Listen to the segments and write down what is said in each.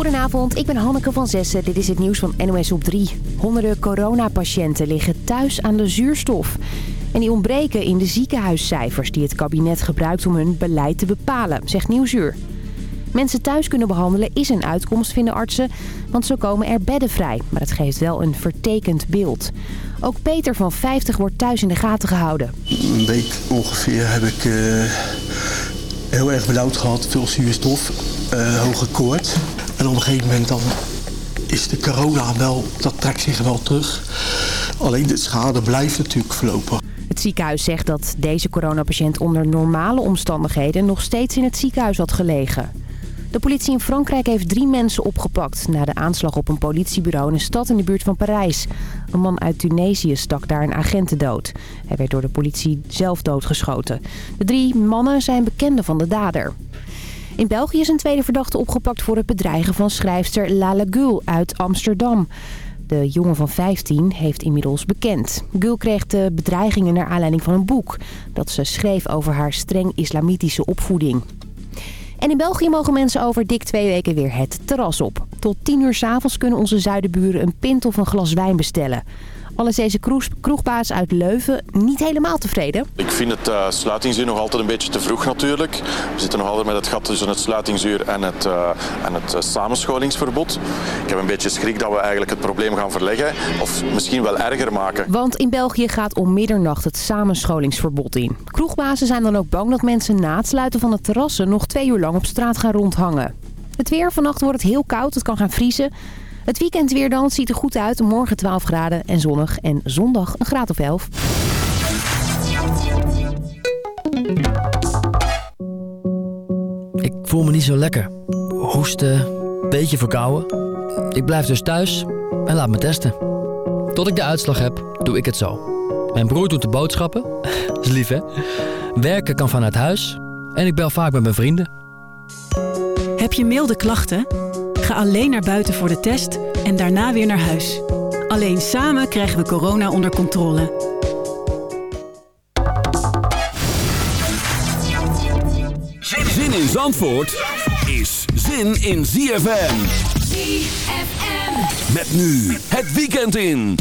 Goedenavond, ik ben Hanneke van Zessen. Dit is het nieuws van NOS op 3. Honderden coronapatiënten liggen thuis aan de zuurstof. En die ontbreken in de ziekenhuiscijfers die het kabinet gebruikt om hun beleid te bepalen, zegt Nieuwsuur. Mensen thuis kunnen behandelen is een uitkomst, vinden artsen, want zo komen er bedden vrij. Maar het geeft wel een vertekend beeld. Ook Peter van 50 wordt thuis in de gaten gehouden. Een week ongeveer heb ik uh, heel erg benauwd gehad, veel zuurstof, uh, hoge koorts. En op een gegeven moment dan is de corona wel, dat trekt zich wel terug. Alleen de schade blijft natuurlijk verlopen. Het ziekenhuis zegt dat deze coronapatiënt onder normale omstandigheden nog steeds in het ziekenhuis had gelegen. De politie in Frankrijk heeft drie mensen opgepakt... na de aanslag op een politiebureau in een stad in de buurt van Parijs. Een man uit Tunesië stak daar een agenten dood. Hij werd door de politie zelf doodgeschoten. De drie mannen zijn bekenden van de dader. In België is een tweede verdachte opgepakt voor het bedreigen van schrijfster Lale Gul uit Amsterdam. De jongen van 15 heeft inmiddels bekend. Gul kreeg de bedreigingen naar aanleiding van een boek... dat ze schreef over haar streng islamitische opvoeding. En in België mogen mensen over dik twee weken weer het terras op. Tot 10 uur s'avonds kunnen onze zuidenburen een pint of een glas wijn bestellen. Al is deze kroegbaas uit Leuven niet helemaal tevreden. Ik vind het uh, sluitingsuur nog altijd een beetje te vroeg natuurlijk. We zitten nog altijd met het gat tussen het sluitingsuur en het, uh, en het uh, samenscholingsverbod. Ik heb een beetje schrik dat we eigenlijk het probleem gaan verleggen of misschien wel erger maken. Want in België gaat om middernacht het samenscholingsverbod in. Kroegbazen zijn dan ook bang dat mensen na het sluiten van de terrassen nog twee uur lang op straat gaan rondhangen. Het weer, vannacht wordt het heel koud, het kan gaan vriezen. Het weekend weer dan ziet er goed uit. Morgen 12 graden en zonnig. En zondag een graad of 11. Ik voel me niet zo lekker. Hoesten, beetje verkouden. Ik blijf dus thuis en laat me testen. Tot ik de uitslag heb, doe ik het zo. Mijn broer doet de boodschappen. is lief, hè? Werken kan vanuit huis. En ik bel vaak met mijn vrienden. Heb je milde klachten? Ga alleen naar buiten voor de test en daarna weer naar huis. Alleen samen krijgen we corona onder controle. Zin in Zandvoort is zin in ZFM. ZFM. Met nu het weekend in.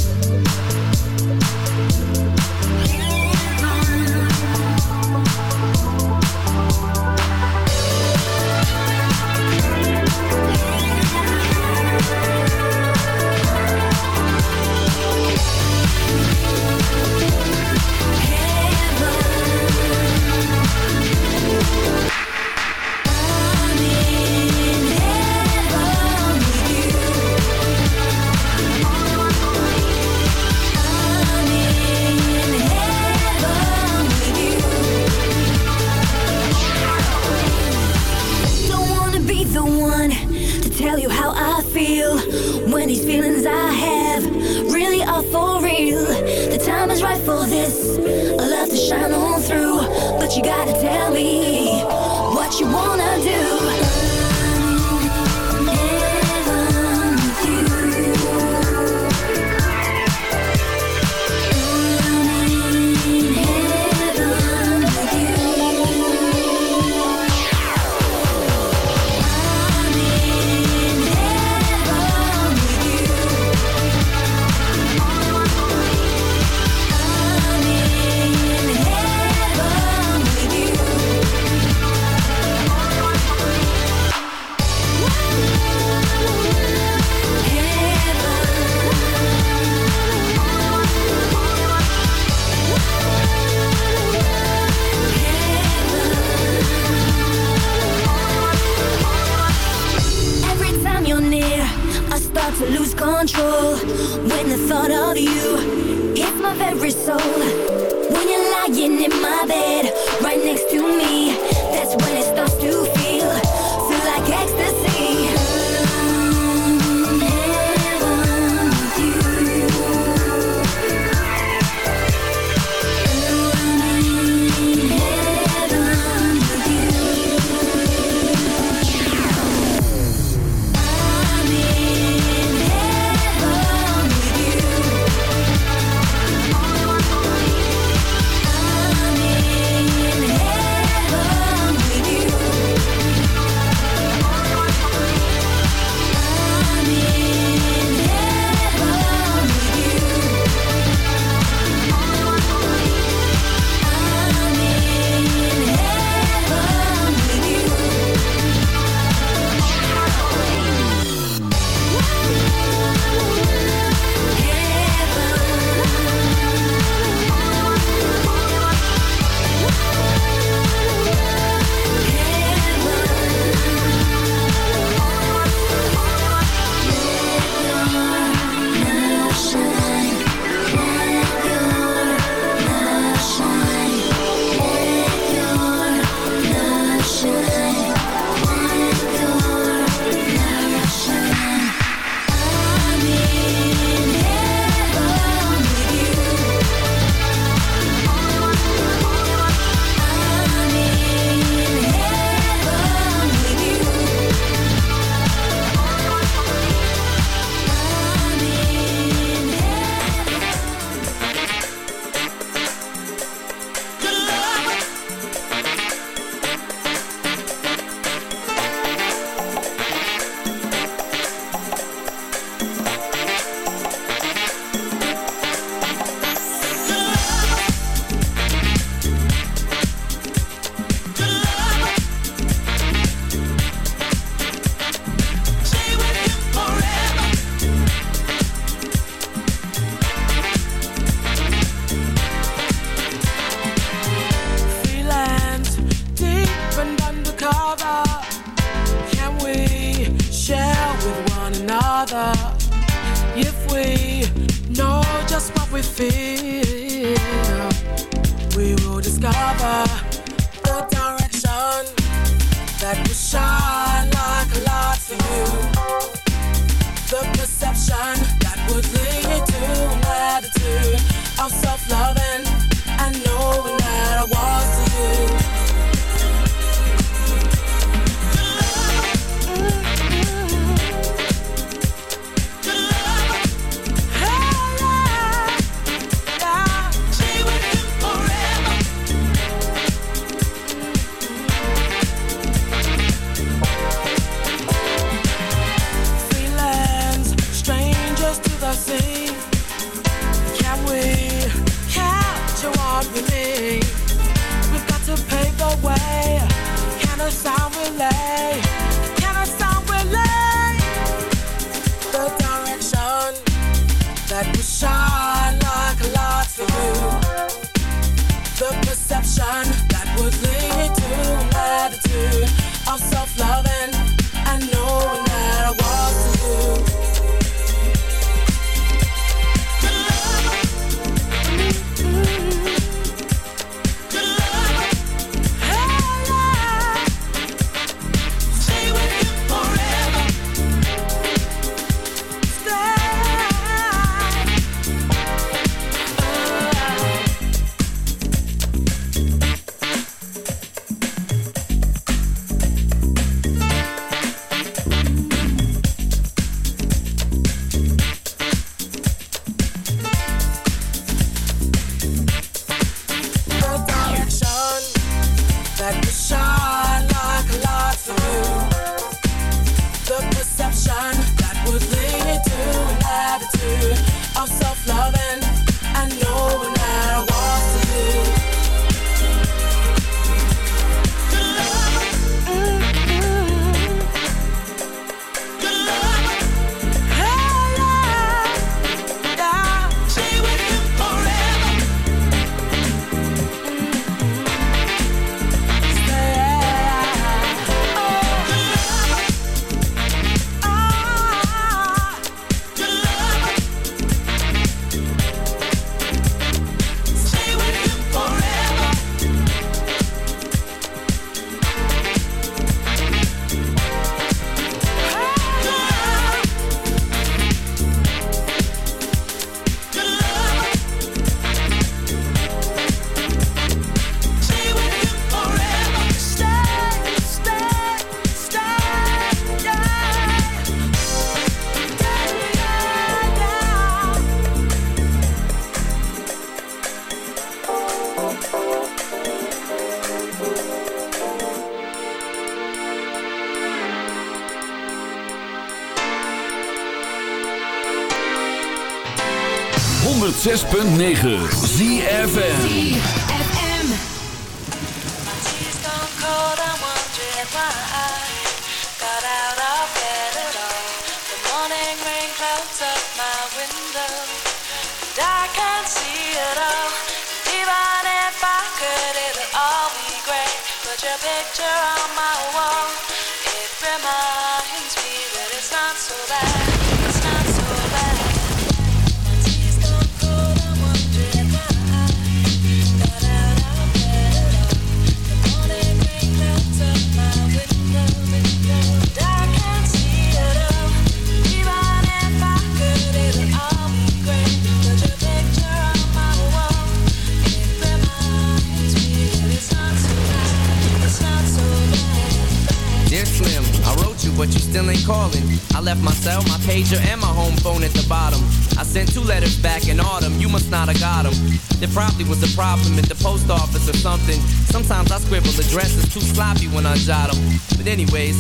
Sloppy when I jot them. But anyways,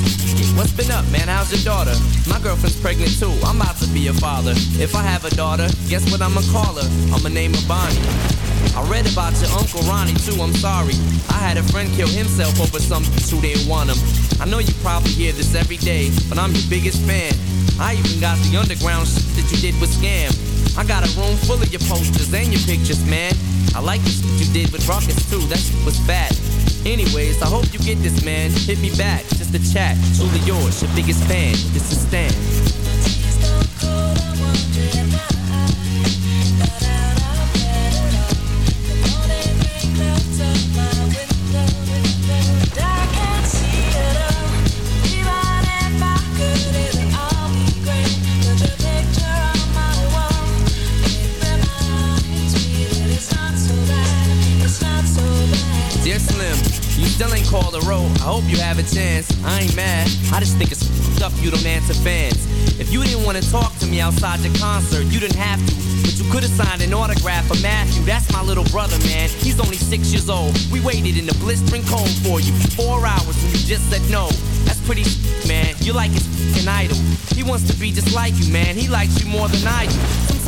what's been up, man? How's your daughter? My girlfriend's pregnant too, I'm about to be a father. If I have a daughter, guess what I'ma call her? I'ma name her Bonnie. I read about your Uncle Ronnie too, I'm sorry. I had a friend kill himself over some who didn't want him. I know you probably hear this every day, but I'm your biggest fan. I even got the underground shit that you did with Skam. I got a room full of your posters and your pictures, man. I like the shit you did with Rawkus too, that shit was bad. Anyways, I hope you get this, man. Hit me back, just a chat. Truly yours, your biggest fan. This is Stan. Outside the concert. You didn't have to, but you could have signed an autograph for Matthew. That's my little brother, man. He's only six years old. We waited in the blistering cold for you four hours and you just said no. That's pretty, man. You're like his idol. He wants to be just like you, man. He likes you more than I do.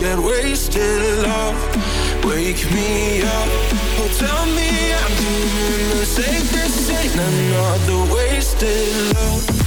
get wasted. Love, wake me up. Oh, tell me I'm doing the safest thing. Another wasted love. love,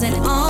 wasn't on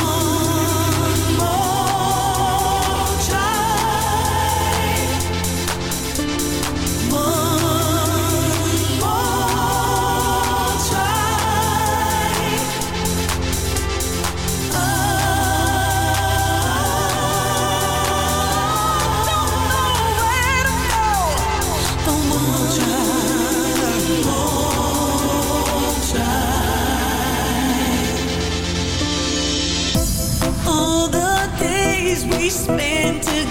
spend together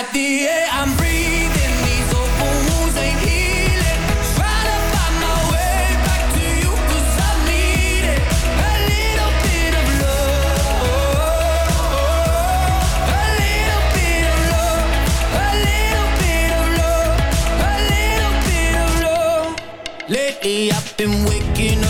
At the air I'm breathing. These open wounds ain't healing. Find my way back to I need it. A little bit of love. A little bit of love. A little bit of love. A little bit of love. Lately I've been waking up